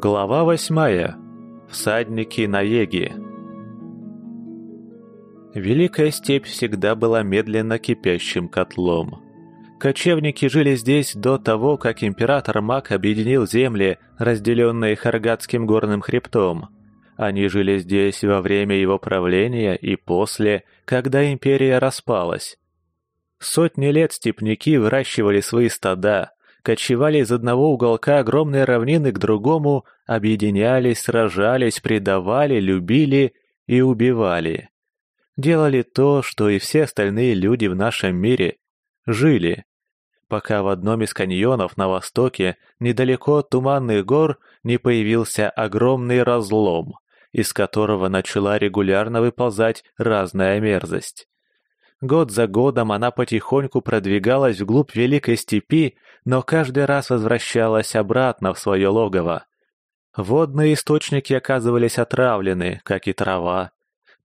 Глава восьмая. Всадники на Еге. Великая степь всегда была медленно кипящим котлом. Кочевники жили здесь до того, как император Мак объединил земли, разделенные Харгатским горным хребтом. Они жили здесь во время его правления и после, когда империя распалась. Сотни лет степняки выращивали свои стада, кочевали из одного уголка огромной равнины к другому, объединялись, сражались, предавали, любили и убивали. Делали то, что и все остальные люди в нашем мире. Жили. Пока в одном из каньонов на востоке, недалеко от Туманных гор, не появился огромный разлом, из которого начала регулярно выползать разная мерзость. Год за годом она потихоньку продвигалась вглубь Великой Степи, но каждый раз возвращалась обратно в свое логово. Водные источники оказывались отравлены, как и трава.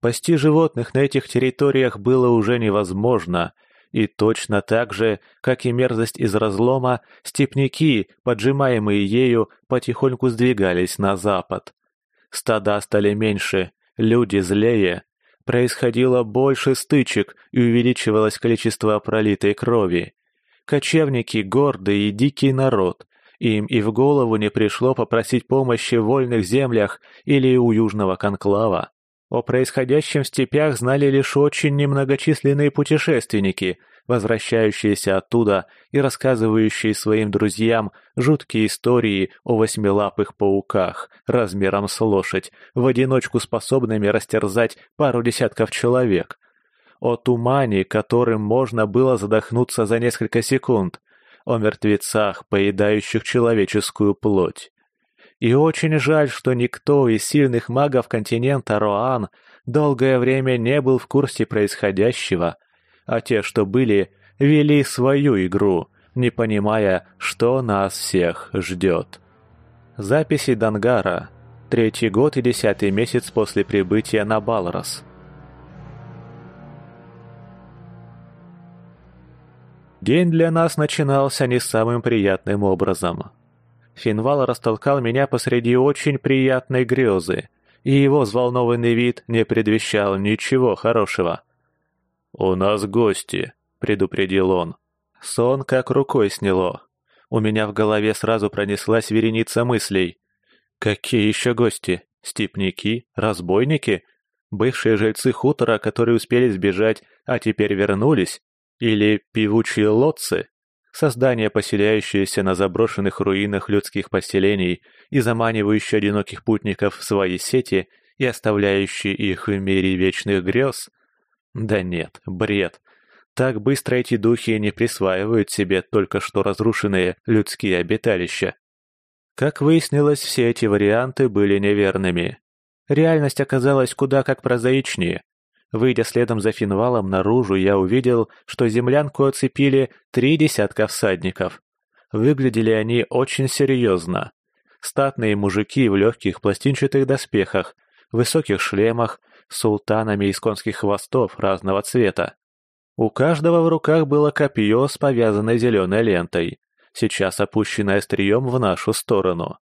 Пасти животных на этих территориях было уже невозможно, и точно так же, как и мерзость из разлома, степняки, поджимаемые ею, потихоньку сдвигались на запад. Стада стали меньше, люди злее, Происходило больше стычек и увеличивалось количество пролитой крови. Кочевники – гордый и дикий народ. Им и в голову не пришло попросить помощи в вольных землях или у Южного Конклава. О происходящем в степях знали лишь очень немногочисленные путешественники – возвращающиеся оттуда и рассказывающие своим друзьям жуткие истории о восьмилапых пауках размером с лошадь, в одиночку способными растерзать пару десятков человек, о тумане, которым можно было задохнуться за несколько секунд, о мертвецах, поедающих человеческую плоть. И очень жаль, что никто из сильных магов континента Роан долгое время не был в курсе происходящего, а те, что были, вели свою игру, не понимая, что нас всех ждет. Записи Дангара. Третий год и десятый месяц после прибытия на Балрос. День для нас начинался не самым приятным образом. Финвал растолкал меня посреди очень приятной грезы, и его взволнованный вид не предвещал ничего хорошего. «У нас гости», — предупредил он. Сон как рукой сняло. У меня в голове сразу пронеслась вереница мыслей. Какие еще гости? Степники? Разбойники? Бывшие жильцы хутора, которые успели сбежать, а теперь вернулись? Или певучие лодцы? Создания, поселяющиеся на заброшенных руинах людских поселений и заманивающие одиноких путников в свои сети и оставляющие их в мире вечных грез — да нет, бред. Так быстро эти духи не присваивают себе только что разрушенные людские обиталища. Как выяснилось, все эти варианты были неверными. Реальность оказалась куда как прозаичнее. Выйдя следом за Финвалом наружу, я увидел, что землянку оцепили три десятка всадников. Выглядели они очень серьезно. Статные мужики в легких пластинчатых доспехах, высоких шлемах, султанами из конских хвостов разного цвета. У каждого в руках было копье с повязанной зеленой лентой, сейчас опущенное острием в нашу сторону.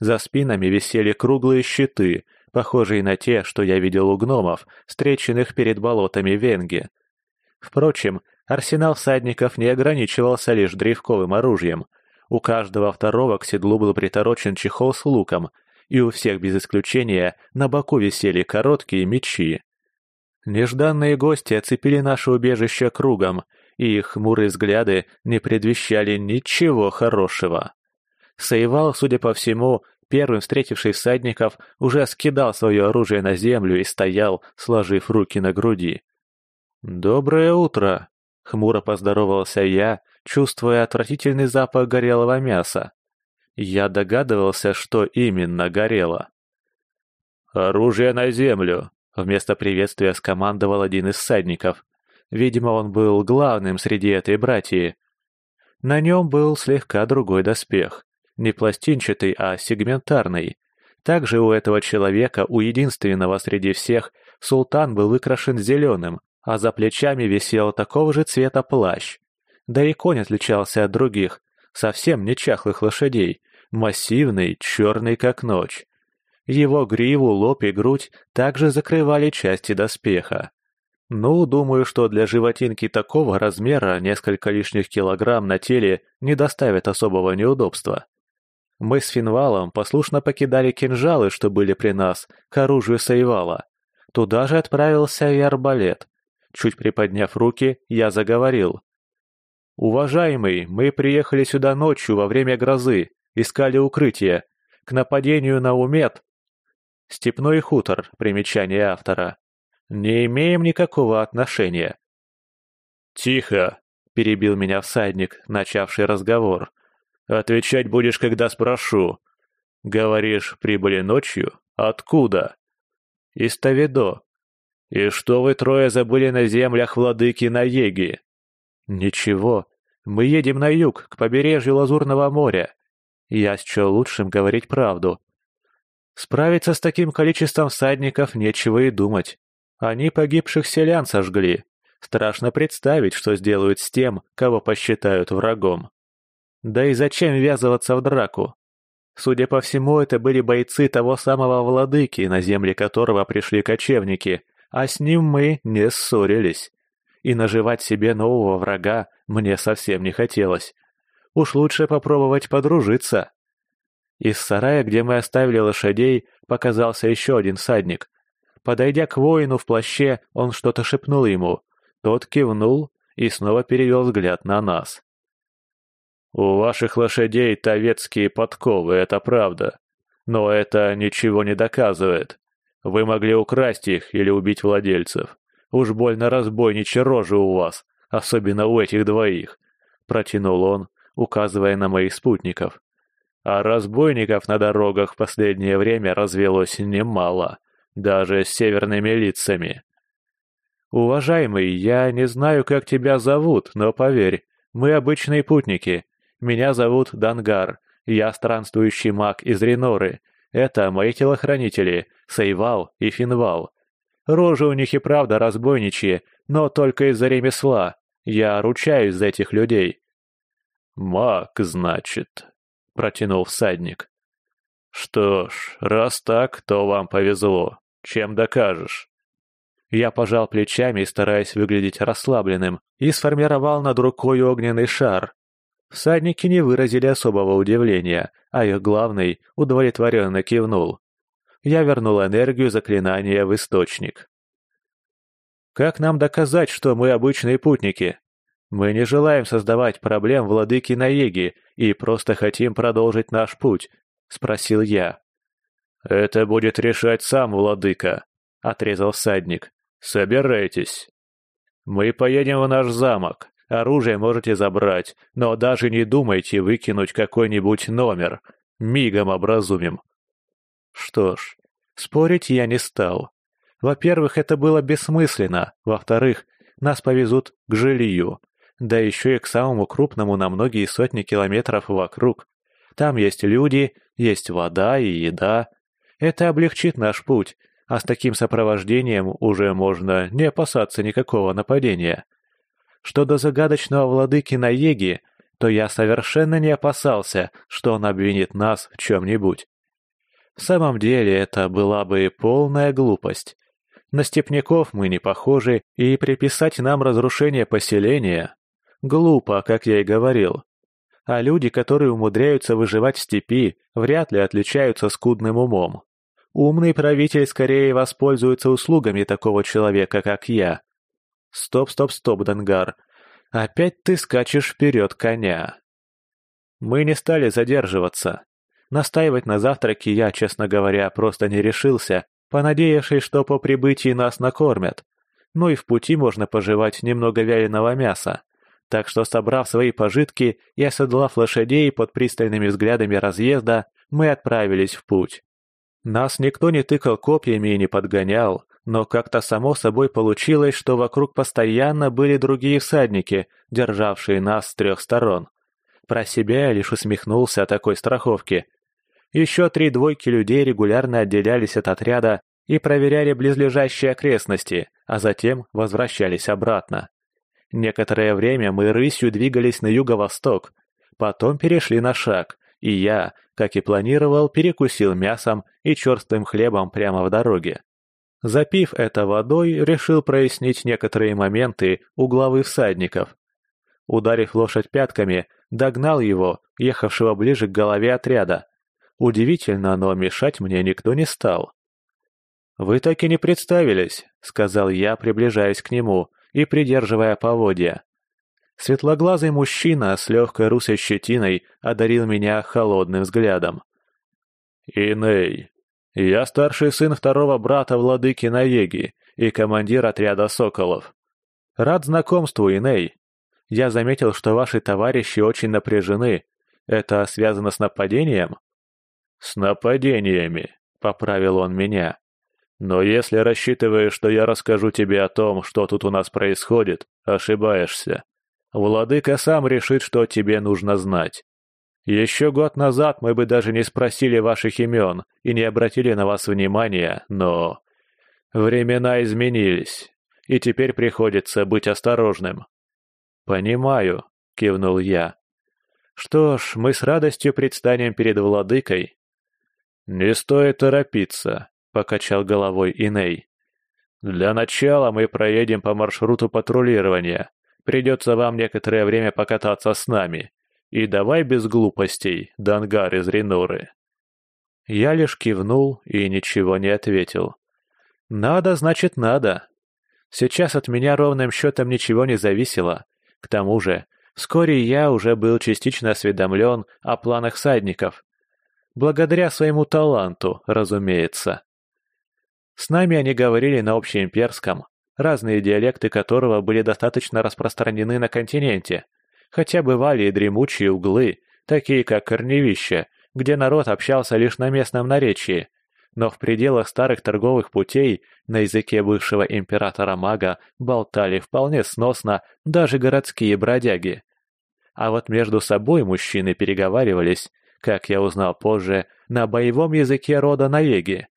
За спинами висели круглые щиты, похожие на те, что я видел у гномов, встреченных перед болотами Венги. Впрочем, арсенал всадников не ограничивался лишь древковым оружием. У каждого второго к седлу был приторочен чехол с луком, и у всех без исключения на боку висели короткие мечи. Нежданные гости оцепили наше убежище кругом, и их хмурые взгляды не предвещали ничего хорошего. Саевал, судя по всему, первым встретивший всадников, уже скидал свое оружие на землю и стоял, сложив руки на груди. «Доброе утро!» — хмуро поздоровался я, чувствуя отвратительный запах горелого мяса. Я догадывался, что именно горело. «Оружие на землю!» — вместо приветствия скомандовал один из всадников. Видимо, он был главным среди этой братьи. На нем был слегка другой доспех. Не пластинчатый, а сегментарный. Также у этого человека, у единственного среди всех, султан был выкрашен зеленым, а за плечами висел такого же цвета плащ. Да и конь отличался от других, совсем не чахлых лошадей, массивный, черный как ночь. Его гриву, лоб и грудь также закрывали части доспеха. Ну, думаю, что для животинки такого размера несколько лишних килограмм на теле не доставит особого неудобства. Мы с Финвалом послушно покидали кинжалы, что были при нас, к оружию Сейвала. Туда же отправился и арбалет. Чуть приподняв руки, я заговорил. «Уважаемый, мы приехали сюда ночью во время грозы, искали укрытие. К нападению на Умет...» Степной хутор, примечание автора. «Не имеем никакого отношения». «Тихо!» — перебил меня всадник, начавший разговор. «Отвечать будешь, когда спрошу. Говоришь, прибыли ночью? Откуда?» «Из Тавидо. И что вы трое забыли на землях владыки Наеги?» «Ничего. Мы едем на юг, к побережью Лазурного моря. Я счел лучшим говорить правду. Справиться с таким количеством всадников нечего и думать. Они погибших селян сожгли. Страшно представить, что сделают с тем, кого посчитают врагом. Да и зачем ввязываться в драку? Судя по всему, это были бойцы того самого владыки, на земле которого пришли кочевники, а с ним мы не ссорились и наживать себе нового врага мне совсем не хотелось. Уж лучше попробовать подружиться. Из сарая, где мы оставили лошадей, показался еще один всадник. Подойдя к воину в плаще, он что-то шепнул ему. Тот кивнул и снова перевел взгляд на нас. «У ваших лошадей тавецкие подковы, это правда. Но это ничего не доказывает. Вы могли украсть их или убить владельцев. Уж больно разбойничья рожа у вас, особенно у этих двоих», — протянул он, указывая на моих спутников. «А разбойников на дорогах в последнее время развелось немало, даже с северными лицами». «Уважаемый, я не знаю, как тебя зовут, но поверь, мы обычные путники. Меня зовут Дангар, я странствующий маг из Реноры. Это мои телохранители, Сейвал и Финвал. Рожи у них и правда разбойничьи, но только из-за ремесла. Я ручаюсь за этих людей». «Маг, значит», — протянул всадник. «Что ж, раз так, то вам повезло. Чем докажешь?» Я пожал плечами, стараясь выглядеть расслабленным, и сформировал над рукой огненный шар. Всадники не выразили особого удивления, а их главный удовлетворенно кивнул я вернул энергию заклинания в источник. Как нам доказать, что мы обычные путники? Мы не желаем создавать проблем владыки Наеги и просто хотим продолжить наш путь, спросил я. Это будет решать сам владыка, отрезал всадник. Собирайтесь. Мы поедем в наш замок. Оружие можете забрать, но даже не думайте выкинуть какой-нибудь номер. Мигом образумим. Что ж, спорить я не стал. Во-первых, это было бессмысленно. Во-вторых, нас повезут к жилью. Да еще и к самому крупному на многие сотни километров вокруг. Там есть люди, есть вода и еда. Это облегчит наш путь, а с таким сопровождением уже можно не опасаться никакого нападения. Что до загадочного владыки Наеги, то я совершенно не опасался, что он обвинит нас в чем-нибудь. В самом деле это была бы полная глупость. На степняков мы не похожи, и приписать нам разрушение поселения глупо, как я и говорил. А люди, которые умудряются выживать в степи, вряд ли отличаются скудным умом. Умный правитель скорее воспользуется услугами такого человека, как я. Стоп, стоп, стоп, Дангар. Опять ты скачешь вперед коня. Мы не стали задерживаться. Настаивать на завтраке я, честно говоря, просто не решился, понадеявшись, что по прибытии нас накормят. Ну и в пути можно пожевать немного вяленого мяса. Так что, собрав свои пожитки и оседлав лошадей под пристальными взглядами разъезда, мы отправились в путь. Нас никто не тыкал копьями и не подгонял, но как-то само собой получилось, что вокруг постоянно были другие всадники, державшие нас с трех сторон. Про себя я лишь усмехнулся о такой страховке, еще три двойки людей регулярно отделялись от отряда и проверяли близлежащие окрестности, а затем возвращались обратно. Некоторое время мы рысью двигались на юго-восток, потом перешли на шаг и я, как и планировал, перекусил мясом и черстым хлебом прямо в дороге. Запив это водой, решил прояснить некоторые моменты у главы всадников. Ударив лошадь пятками, догнал его, ехавшего ближе к голове отряда. Удивительно, но мешать мне никто не стал. «Вы так и не представились», — сказал я, приближаясь к нему и придерживая поводья. Светлоглазый мужчина с легкой русой щетиной одарил меня холодным взглядом. «Иней, я старший сын второго брата владыки Наеги и командир отряда соколов. Рад знакомству, Иней. Я заметил, что ваши товарищи очень напряжены. Это связано с нападением?» «С нападениями», — поправил он меня. Но если рассчитываешь, что я расскажу тебе о том, что тут у нас происходит, ошибаешься. Владыка сам решит, что тебе нужно знать. Еще год назад мы бы даже не спросили ваших имен и не обратили на вас внимания, но... Времена изменились, и теперь приходится быть осторожным. «Понимаю», — кивнул я. «Что ж, мы с радостью предстанем перед владыкой». «Не стоит торопиться», — покачал головой Иней. «Для начала мы проедем по маршруту патрулирования. Придется вам некоторое время покататься с нами. И давай без глупостей, Дангар из Реноры». Я лишь кивнул и ничего не ответил. «Надо, значит, надо. Сейчас от меня ровным счетом ничего не зависело. К тому же, вскоре я уже был частично осведомлен о планах садников. Благодаря своему таланту, разумеется. С нами они говорили на общеимперском, разные диалекты которого были достаточно распространены на континенте, хотя бывали и дремучие углы, такие как Корневище, где народ общался лишь на местном наречии, но в пределах старых торговых путей на языке бывшего императора-мага болтали вполне сносно даже городские бродяги. А вот между собой мужчины переговаривались, как я узнал позже, на боевом языке рода Наеги.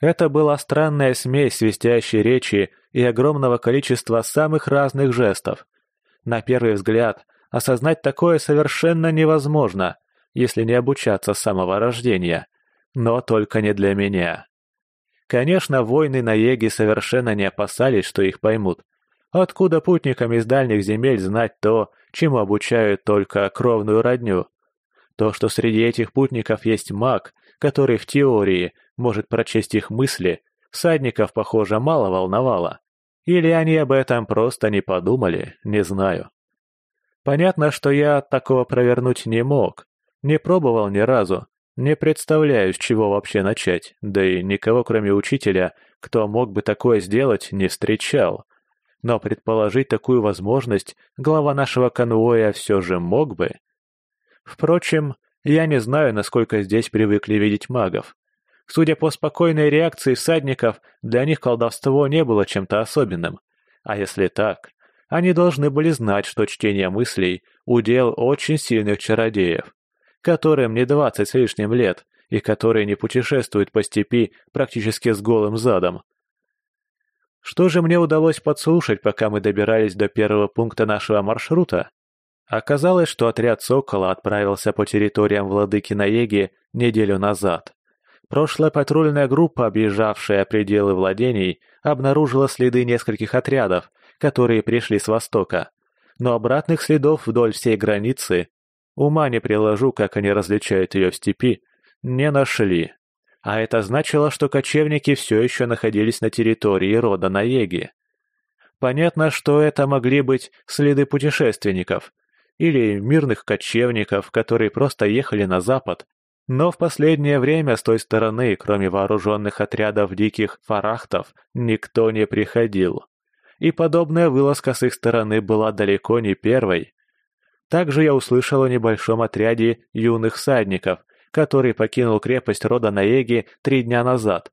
Это была странная смесь свистящей речи и огромного количества самых разных жестов. На первый взгляд, осознать такое совершенно невозможно, если не обучаться с самого рождения. Но только не для меня. Конечно, воины на Еге совершенно не опасались, что их поймут. Откуда путникам из дальних земель знать то, чему обучают только кровную родню? То, что среди этих путников есть маг, который в теории может прочесть их мысли, всадников, похоже, мало волновало. Или они об этом просто не подумали, не знаю. Понятно, что я такого провернуть не мог, не пробовал ни разу, не представляю, с чего вообще начать, да и никого, кроме учителя, кто мог бы такое сделать, не встречал. Но предположить такую возможность глава нашего конвоя все же мог бы. Впрочем, я не знаю, насколько здесь привыкли видеть магов. Судя по спокойной реакции всадников, для них колдовство не было чем-то особенным. А если так, они должны были знать, что чтение мыслей – удел очень сильных чародеев, которым не двадцать с лишним лет и которые не путешествуют по степи практически с голым задом. Что же мне удалось подслушать, пока мы добирались до первого пункта нашего маршрута? Оказалось, что отряд «Сокола» отправился по территориям владыки Наеги неделю назад. Прошлая патрульная группа, объезжавшая пределы владений, обнаружила следы нескольких отрядов, которые пришли с востока. Но обратных следов вдоль всей границы, ума не приложу, как они различают ее в степи, не нашли. А это значило, что кочевники все еще находились на территории рода Наеги. Понятно, что это могли быть следы путешественников, или мирных кочевников, которые просто ехали на запад. Но в последнее время с той стороны, кроме вооруженных отрядов диких фарахтов, никто не приходил. И подобная вылазка с их стороны была далеко не первой. Также я услышал о небольшом отряде юных всадников, который покинул крепость рода Наеги три дня назад.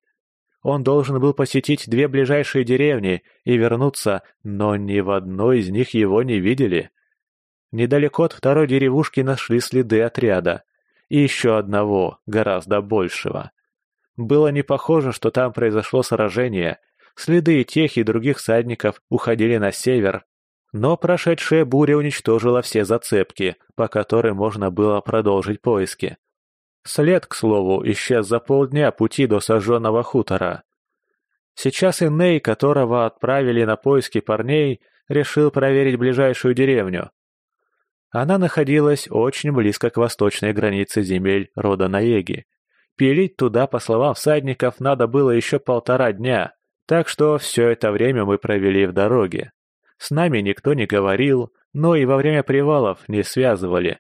Он должен был посетить две ближайшие деревни и вернуться, но ни в одной из них его не видели. Недалеко от второй деревушки нашли следы отряда. И еще одного, гораздо большего. Было не похоже, что там произошло сражение. Следы тех, и других всадников уходили на север. Но прошедшая буря уничтожила все зацепки, по которым можно было продолжить поиски. След, к слову, исчез за полдня пути до сожженного хутора. Сейчас Инней, которого отправили на поиски парней, решил проверить ближайшую деревню. Она находилась очень близко к восточной границе земель рода Наеги. Пилить туда, по словам всадников, надо было еще полтора дня, так что все это время мы провели в дороге. С нами никто не говорил, но и во время привалов не связывали.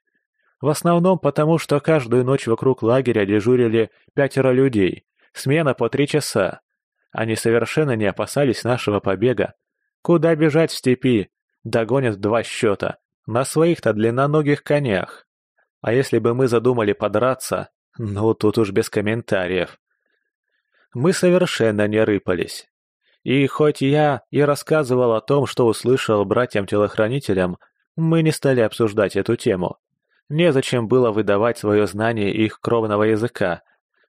В основном потому, что каждую ночь вокруг лагеря дежурили пятеро людей, смена по три часа. Они совершенно не опасались нашего побега. Куда бежать в степи? Догонят два счета. На своих-то длинноногих конях. А если бы мы задумали подраться, ну тут уж без комментариев. Мы совершенно не рыпались. И хоть я и рассказывал о том, что услышал братьям-телохранителям, мы не стали обсуждать эту тему. Незачем было выдавать свое знание их кровного языка.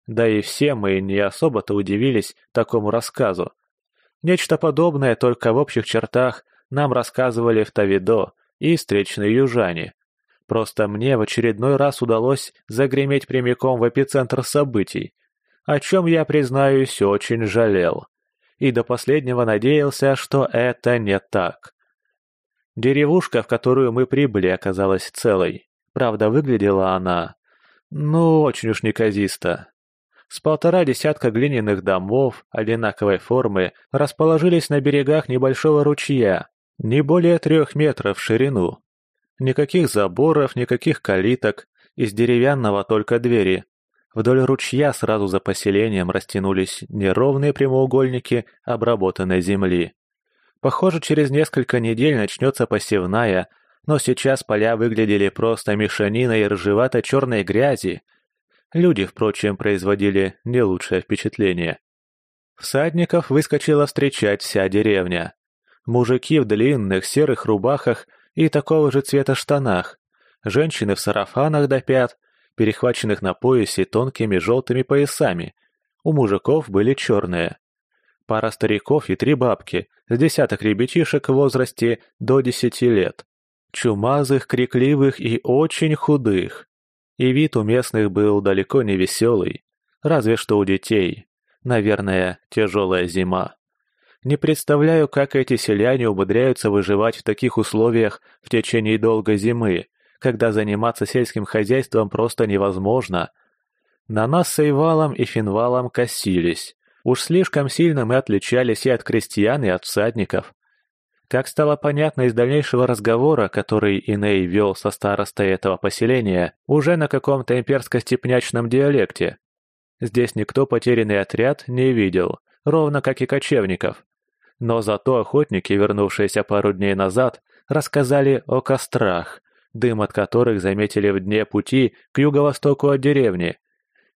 Да и все мы не особо-то удивились такому рассказу. Нечто подобное, только в общих чертах, нам рассказывали в Тавидо и встречные южане. Просто мне в очередной раз удалось загреметь прямиком в эпицентр событий, о чем я, признаюсь, очень жалел и до последнего надеялся, что это не так. Деревушка, в которую мы прибыли, оказалась целой. Правда, выглядела она... Ну, очень уж неказисто. С полтора десятка глиняных домов одинаковой формы расположились на берегах небольшого ручья, не более трех метров в ширину. Никаких заборов, никаких калиток, из деревянного только двери, Вдоль ручья сразу за поселением растянулись неровные прямоугольники обработанной земли. Похоже, через несколько недель начнется посевная, но сейчас поля выглядели просто мешаниной рыжевато-черной грязи. Люди, впрочем, производили не лучшее впечатление. Всадников выскочила встречать вся деревня. Мужики в длинных серых рубахах и такого же цвета штанах, женщины в сарафанах до пят, перехваченных на поясе тонкими желтыми поясами. У мужиков были черные. Пара стариков и три бабки, с десяток ребятишек в возрасте до десяти лет. Чумазых, крикливых и очень худых. И вид у местных был далеко не веселый, разве что у детей. Наверное, тяжелая зима. Не представляю, как эти селяне умудряются выживать в таких условиях в течение долгой зимы, когда заниматься сельским хозяйством просто невозможно. На нас с Эйвалом и Финвалом косились. Уж слишком сильно мы отличались и от крестьян, и от всадников. Как стало понятно из дальнейшего разговора, который Иней вел со старостой этого поселения, уже на каком-то имперско-степнячном диалекте. Здесь никто потерянный отряд не видел, ровно как и кочевников. Но зато охотники, вернувшиеся пару дней назад, рассказали о кострах, дым от которых заметили в дне пути к юго-востоку от деревни.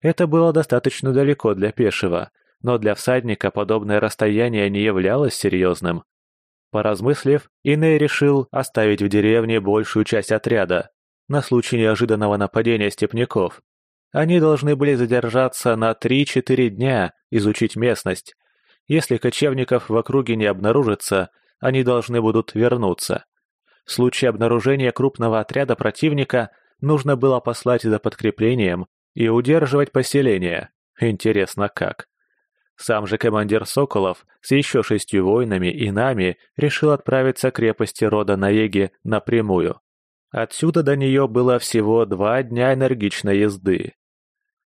Это было достаточно далеко для пешего, но для всадника подобное расстояние не являлось серьезным. Поразмыслив, Иней решил оставить в деревне большую часть отряда, на случай неожиданного нападения степняков. Они должны были задержаться на 3-4 дня, изучить местность. Если кочевников в округе не обнаружится, они должны будут вернуться. В случае обнаружения крупного отряда противника нужно было послать за подкреплением и удерживать поселение. Интересно как. Сам же командир Соколов с еще шестью воинами и нами решил отправиться к крепости рода Наеги напрямую. Отсюда до нее было всего два дня энергичной езды.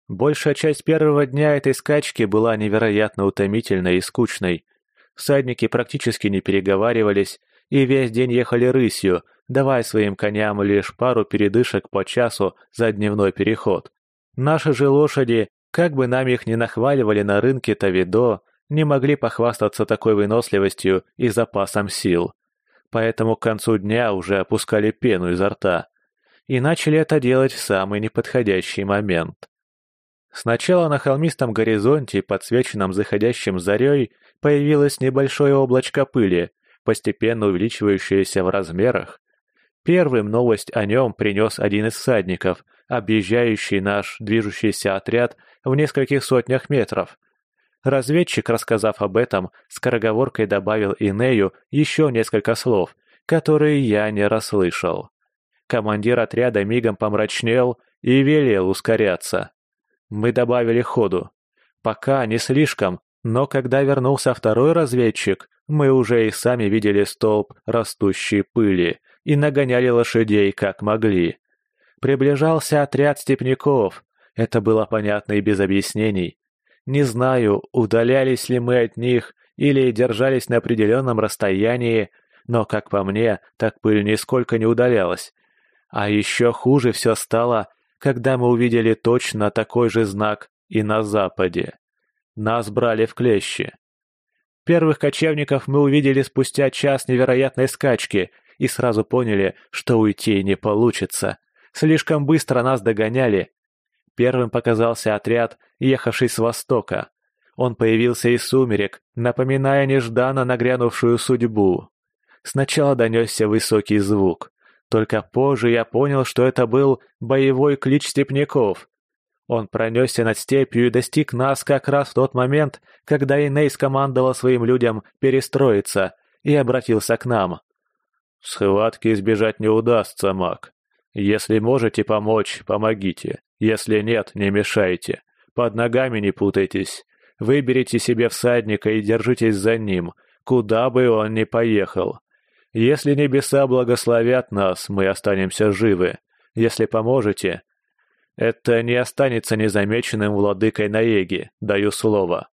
Большая часть первого дня этой скачки была невероятно утомительной и скучной. Всадники практически не переговаривались, и весь день ехали рысью, давая своим коням лишь пару передышек по часу за дневной переход. Наши же лошади, как бы нам их ни нахваливали на рынке Тавидо, не могли похвастаться такой выносливостью и запасом сил. Поэтому к концу дня уже опускали пену изо рта. И начали это делать в самый неподходящий момент. Сначала на холмистом горизонте, подсвеченном заходящим зарей, появилось небольшое облачко пыли, постепенно увеличивающееся в размерах. Первым новость о нем принес один из всадников, объезжающий наш движущийся отряд в нескольких сотнях метров. Разведчик, рассказав об этом, скороговоркой добавил Инею еще несколько слов, которые я не расслышал. Командир отряда мигом помрачнел и велел ускоряться. Мы добавили ходу. Пока не слишком, но когда вернулся второй разведчик, мы уже и сами видели столб растущей пыли и нагоняли лошадей как могли. Приближался отряд степняков, это было понятно и без объяснений. Не знаю, удалялись ли мы от них или держались на определенном расстоянии, но, как по мне, так пыль нисколько не удалялась. А еще хуже все стало, когда мы увидели точно такой же знак и на западе. Нас брали в клещи. Первых кочевников мы увидели спустя час невероятной скачки и сразу поняли, что уйти не получится. Слишком быстро нас догоняли. Первым показался отряд, ехавший с востока. Он появился из сумерек, напоминая нежданно нагрянувшую судьбу. Сначала донесся высокий звук. Только позже я понял, что это был боевой клич степняков. Он пронесся над степью и достиг нас как раз в тот момент, когда Иней скомандовал своим людям перестроиться и обратился к нам. «Схватки избежать не удастся, маг. Если можете помочь, помогите. Если нет, не мешайте. Под ногами не путайтесь. Выберите себе всадника и держитесь за ним, куда бы он ни поехал. Если небеса благословят нас, мы останемся живы. Если поможете, это не останется незамеченным владыкой Наеги, даю слово.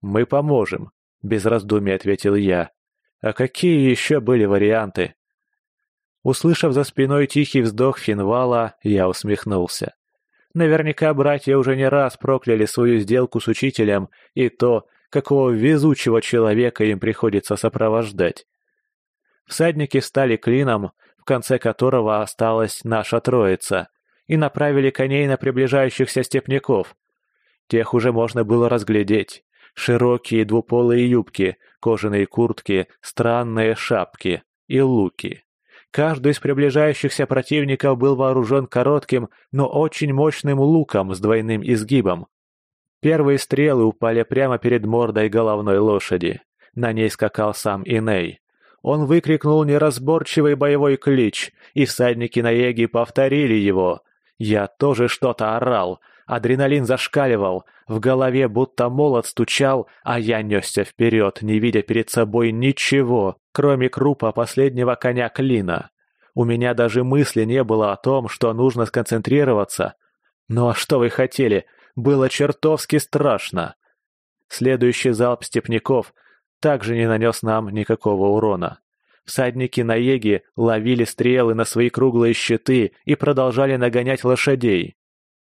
Мы поможем, без раздумий ответил я. А какие еще были варианты? Услышав за спиной тихий вздох Финвала, я усмехнулся. Наверняка братья уже не раз прокляли свою сделку с учителем и то, какого везучего человека им приходится сопровождать. Всадники стали клином, в конце которого осталась наша троица, и направили коней на приближающихся степняков. Тех уже можно было разглядеть. Широкие двуполые юбки, кожаные куртки, странные шапки и луки. Каждый из приближающихся противников был вооружен коротким, но очень мощным луком с двойным изгибом. Первые стрелы упали прямо перед мордой головной лошади. На ней скакал сам Иней. Он выкрикнул неразборчивый боевой клич, и всадники на Еге повторили его. Я тоже что-то орал, адреналин зашкаливал, в голове будто молот стучал, а я несся вперед, не видя перед собой ничего, кроме крупа последнего коня Клина. У меня даже мысли не было о том, что нужно сконцентрироваться. Ну а что вы хотели? Было чертовски страшно. Следующий залп степняков также не нанес нам никакого урона. Всадники на еге ловили стрелы на свои круглые щиты и продолжали нагонять лошадей.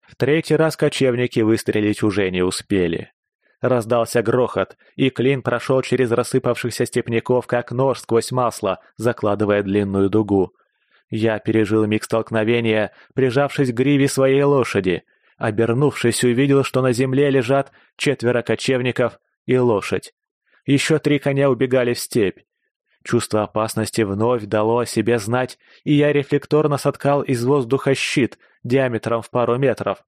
В третий раз кочевники выстрелить уже не успели. Раздался грохот, и клин прошел через рассыпавшихся степняков, как нож сквозь масло, закладывая длинную дугу. Я пережил миг столкновения, прижавшись к гриве своей лошади. Обернувшись, увидел, что на земле лежат четверо кочевников и лошадь. Еще три коня убегали в степь. Чувство опасности вновь дало о себе знать, и я рефлекторно соткал из воздуха щит диаметром в пару метров.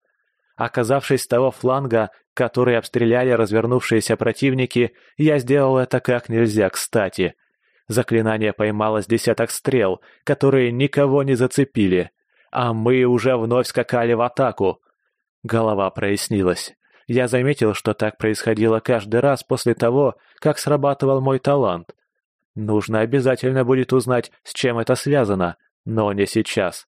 Оказавшись с того фланга, который обстреляли развернувшиеся противники, я сделал это как нельзя кстати. Заклинание поймало с десяток стрел, которые никого не зацепили, а мы уже вновь скакали в атаку. Голова прояснилась. Я заметил, что так происходило каждый раз после того, как срабатывал мой талант. Нужно обязательно будет узнать, с чем это связано, но не сейчас.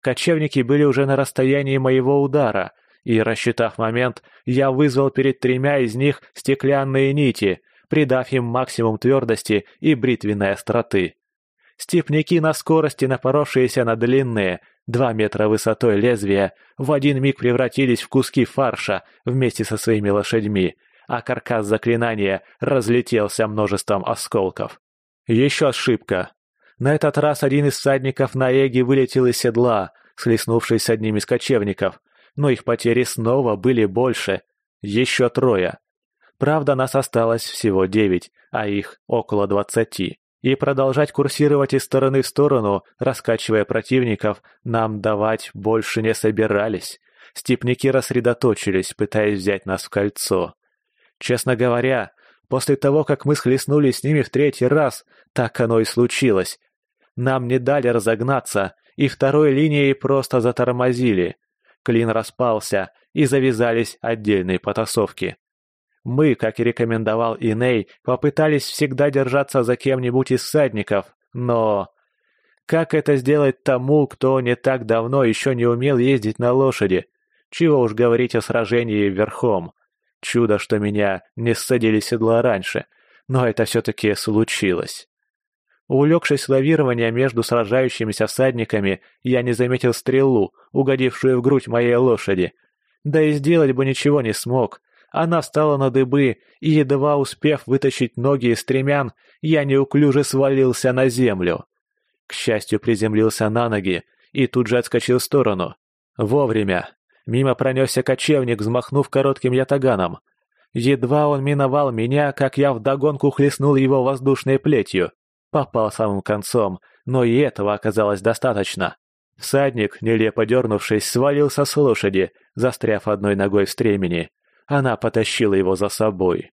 Кочевники были уже на расстоянии моего удара, и, рассчитав момент, я вызвал перед тремя из них стеклянные нити, придав им максимум твердости и бритвенной остроты. Степняки на скорости, напоровшиеся на длинные, два метра высотой лезвия, в один миг превратились в куски фарша вместе со своими лошадьми, а каркас заклинания разлетелся множеством осколков. Еще ошибка. На этот раз один из всадников на Эге вылетел из седла, слеснувшись с одним из кочевников, но их потери снова были больше. Еще трое. Правда, нас осталось всего девять, а их около двадцати. И продолжать курсировать из стороны в сторону, раскачивая противников, нам давать больше не собирались. Степники рассредоточились, пытаясь взять нас в кольцо. Честно говоря, После того, как мы схлестнулись с ними в третий раз, так оно и случилось. Нам не дали разогнаться, и второй линией просто затормозили. Клин распался, и завязались отдельные потасовки. Мы, как и рекомендовал Иней, попытались всегда держаться за кем-нибудь из всадников, но... Как это сделать тому, кто не так давно еще не умел ездить на лошади? Чего уж говорить о сражении верхом. Чудо, что меня не ссадили седла раньше, но это все-таки случилось. Увлекшись лавированием между сражающимися всадниками, я не заметил стрелу, угодившую в грудь моей лошади. Да и сделать бы ничего не смог. Она встала на дыбы, и, едва успев вытащить ноги из стремян, я неуклюже свалился на землю. К счастью, приземлился на ноги и тут же отскочил в сторону. Вовремя. Мимо пронесся кочевник, взмахнув коротким ятаганом. Едва он миновал меня, как я вдогонку хлестнул его воздушной плетью. Попал самым концом, но и этого оказалось достаточно. Всадник, нелепо дернувшись, свалился с лошади, застряв одной ногой в стремени. Она потащила его за собой.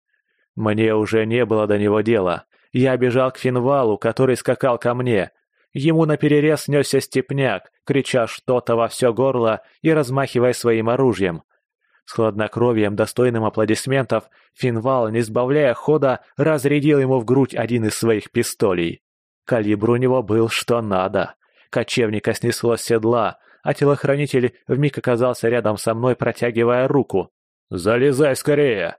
Мне уже не было до него дела. Я бежал к Финвалу, который скакал ко мне. Ему наперерез несся степняк, крича что-то во все горло и размахивая своим оружием. С хладнокровием, достойным аплодисментов, Финвал, не сбавляя хода, разрядил ему в грудь один из своих пистолей. Калибр у него был что надо. Кочевника снесло с седла, а телохранитель вмиг оказался рядом со мной, протягивая руку. «Залезай скорее!»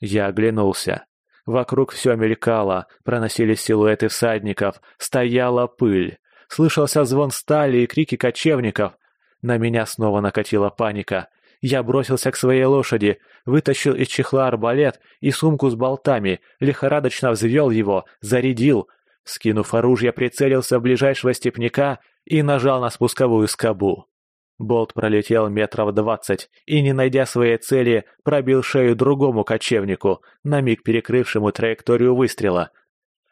Я оглянулся. Вокруг все мелькало, проносились силуэты всадников, стояла пыль. Слышался звон стали и крики кочевников. На меня снова накатила паника. Я бросился к своей лошади, вытащил из чехла арбалет и сумку с болтами, лихорадочно взвел его, зарядил. Скинув оружие, прицелился в ближайшего степняка и нажал на спусковую скобу. Болт пролетел метров двадцать и, не найдя своей цели, пробил шею другому кочевнику, на миг перекрывшему траекторию выстрела.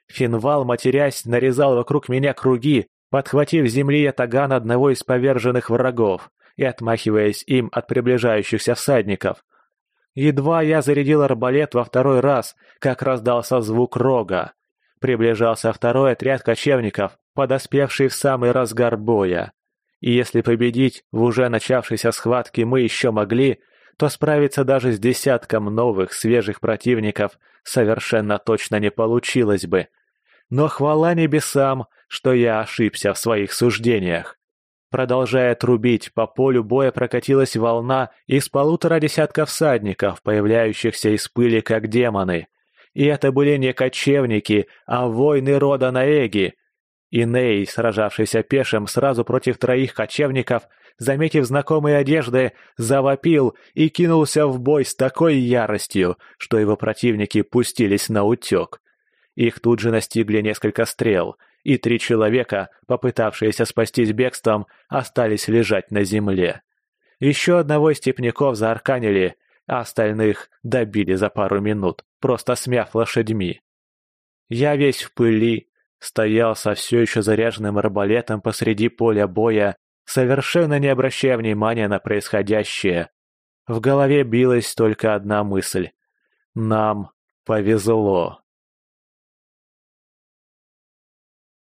Финвал, матерясь, нарезал вокруг меня круги, подхватив с земли ятаган одного из поверженных врагов и отмахиваясь им от приближающихся всадников. Едва я зарядил арбалет во второй раз, как раздался звук рога. Приближался второй отряд кочевников, подоспевший в самый разгар боя. И если победить в уже начавшейся схватке мы еще могли, то справиться даже с десятком новых, свежих противников совершенно точно не получилось бы. Но хвала небесам, что я ошибся в своих суждениях. Продолжая трубить, по полю боя прокатилась волна из полутора десятков всадников, появляющихся из пыли как демоны. И это были не кочевники, а воины рода Наэги. Иней, сражавшийся пешим сразу против троих кочевников, заметив знакомые одежды, завопил и кинулся в бой с такой яростью, что его противники пустились на утек. Их тут же настигли несколько стрел — и три человека, попытавшиеся спастись бегством, остались лежать на земле. Еще одного из степняков заарканили, а остальных добили за пару минут, просто смяв лошадьми. Я весь в пыли, стоял со все еще заряженным арбалетом посреди поля боя, совершенно не обращая внимания на происходящее. В голове билась только одна мысль. Нам повезло.